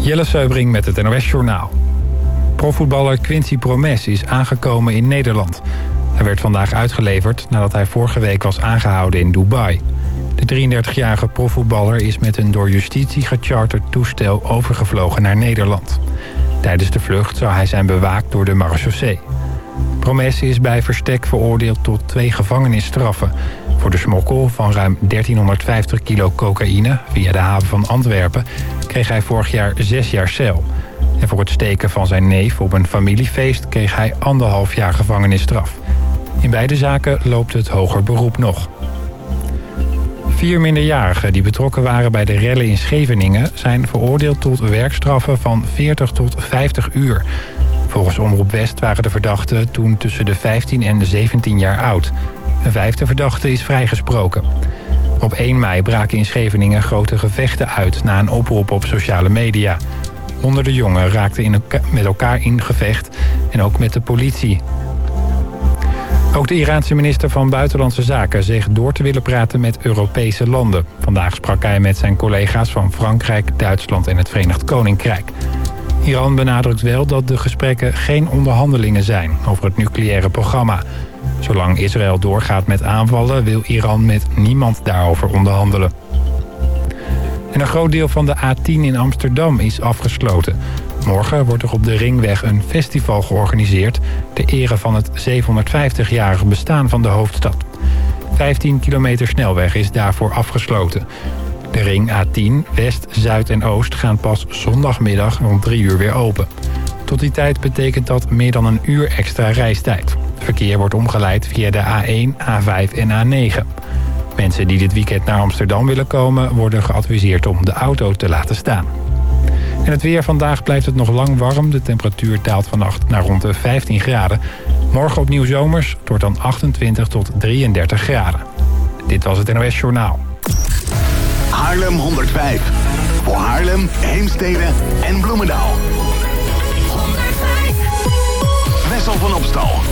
Jelle Seubring met het NOS Journaal. Profvoetballer Quincy Promes is aangekomen in Nederland. Hij werd vandaag uitgeleverd nadat hij vorige week was aangehouden in Dubai. De 33-jarige profvoetballer is met een door justitie gecharterd toestel overgevlogen naar Nederland. Tijdens de vlucht zou hij zijn bewaakt door de marechaussee. Promes is bij verstek veroordeeld tot twee gevangenisstraffen... voor de smokkel van ruim 1350 kilo cocaïne via de haven van Antwerpen kreeg hij vorig jaar zes jaar cel. En voor het steken van zijn neef op een familiefeest kreeg hij anderhalf jaar gevangenisstraf. In beide zaken loopt het hoger beroep nog. Vier minderjarigen die betrokken waren bij de rellen in Scheveningen... zijn veroordeeld tot werkstraffen van 40 tot 50 uur. Volgens Omroep West waren de verdachten toen tussen de 15 en de 17 jaar oud. Een vijfde verdachte is vrijgesproken. Op 1 mei braken in Scheveningen grote gevechten uit... na een oproep op sociale media. Honderden jongen raakten in met elkaar in gevecht en ook met de politie. Ook de Iraanse minister van Buitenlandse Zaken zegt door te willen praten met Europese landen. Vandaag sprak hij met zijn collega's van Frankrijk, Duitsland en het Verenigd Koninkrijk. Iran benadrukt wel dat de gesprekken geen onderhandelingen zijn over het nucleaire programma. Zolang Israël doorgaat met aanvallen wil Iran met niemand daarover onderhandelen. En een groot deel van de A10 in Amsterdam is afgesloten. Morgen wordt er op de Ringweg een festival georganiseerd... ter ere van het 750-jarige bestaan van de hoofdstad. 15 kilometer snelweg is daarvoor afgesloten. De ring A10, West, Zuid en Oost gaan pas zondagmiddag rond 3 uur weer open. Tot die tijd betekent dat meer dan een uur extra reistijd. Verkeer wordt omgeleid via de A1, A5 en A9. Mensen die dit weekend naar Amsterdam willen komen... worden geadviseerd om de auto te laten staan. En het weer vandaag blijft het nog lang warm. De temperatuur daalt vannacht naar rond de 15 graden. Morgen opnieuw zomers. Het wordt dan 28 tot 33 graden. Dit was het NOS Journaal. Haarlem 105. Voor Haarlem, Heemstede en Bloemendaal. 105. Wessel van Opstal.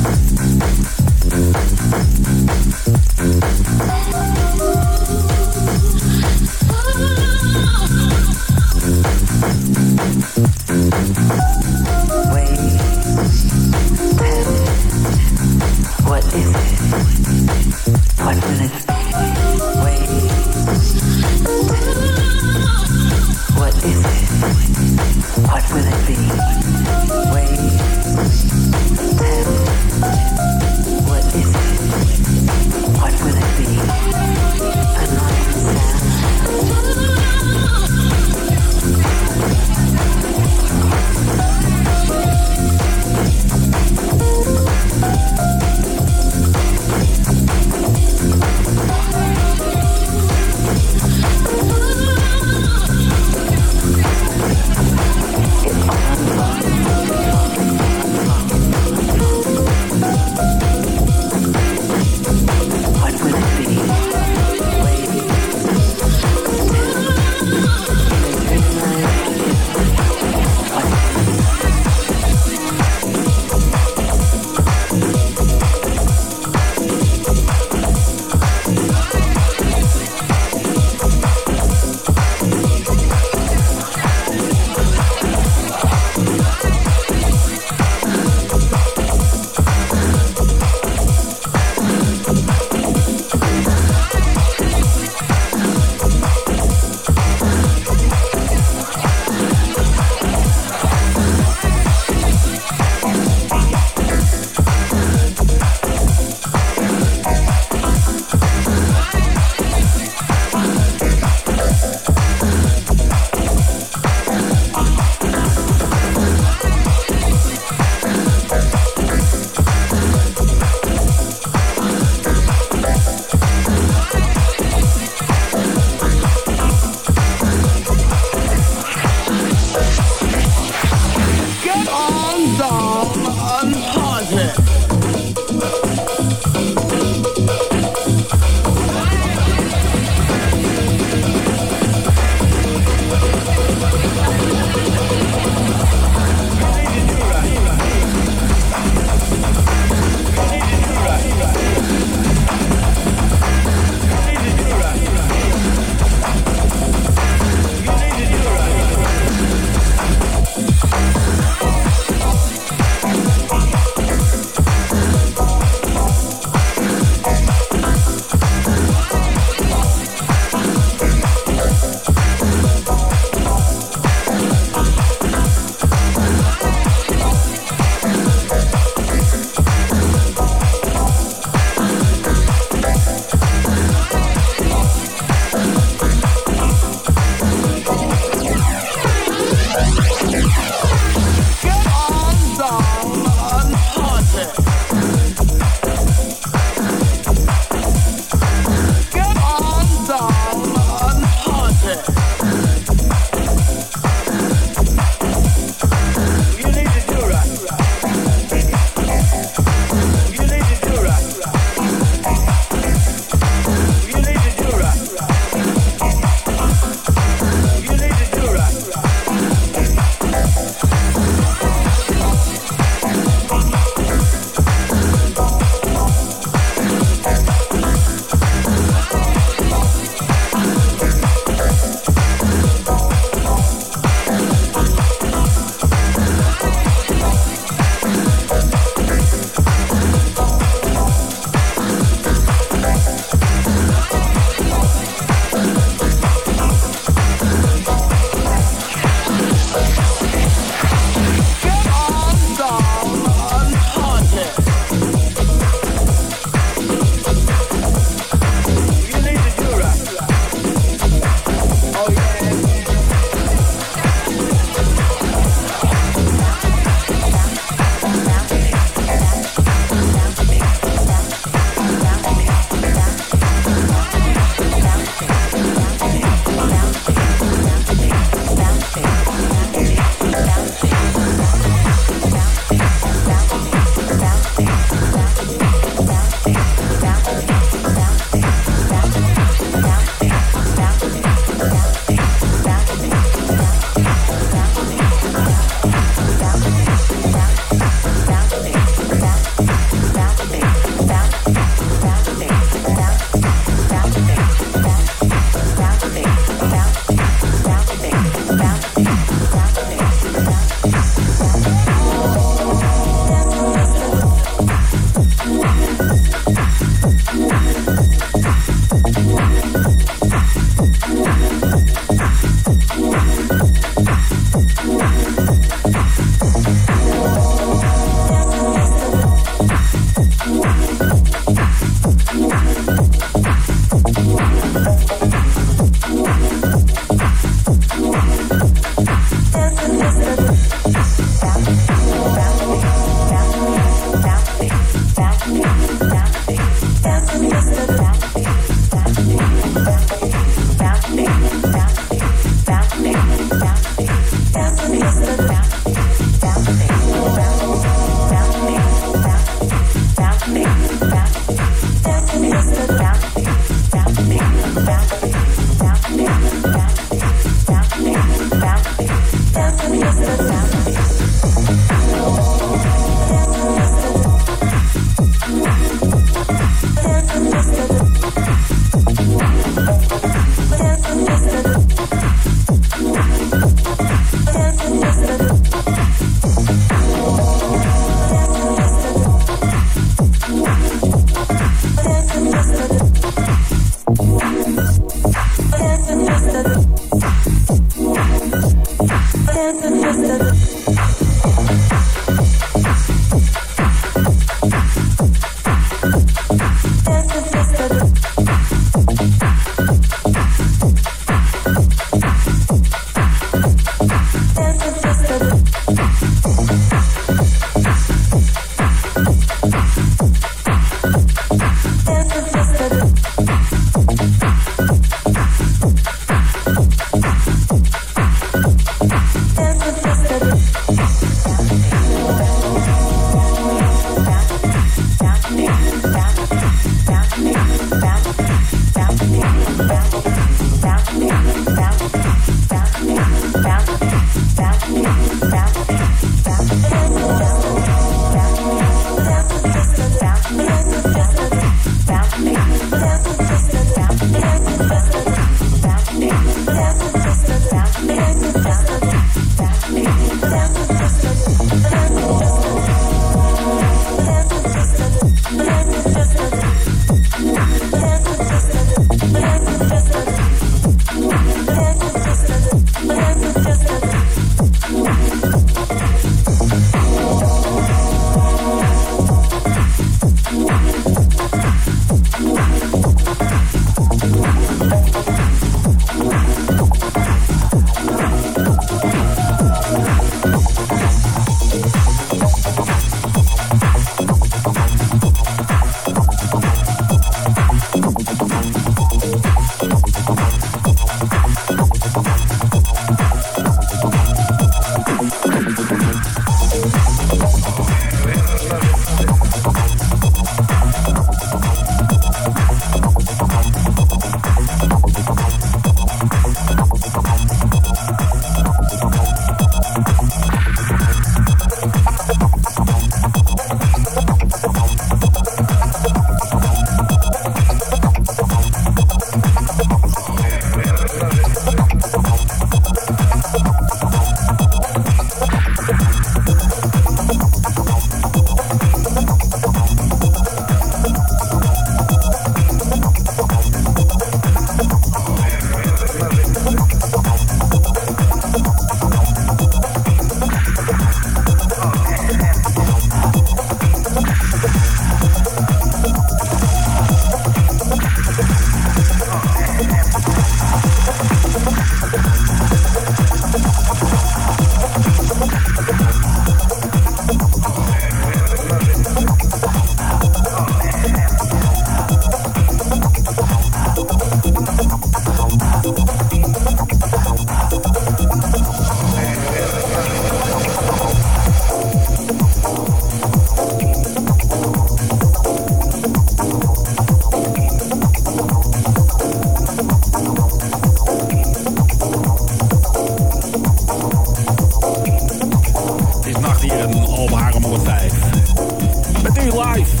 Met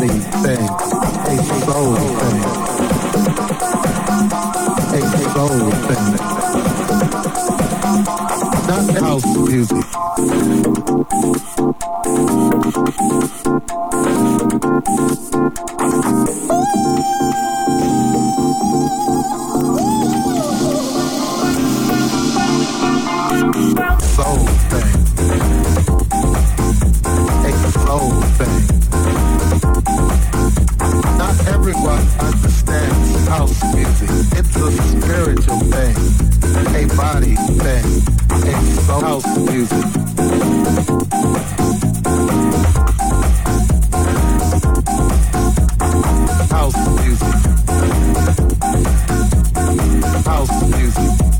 body. Say. music. It's a spiritual thing, a body thing, it's house music. House music. House music.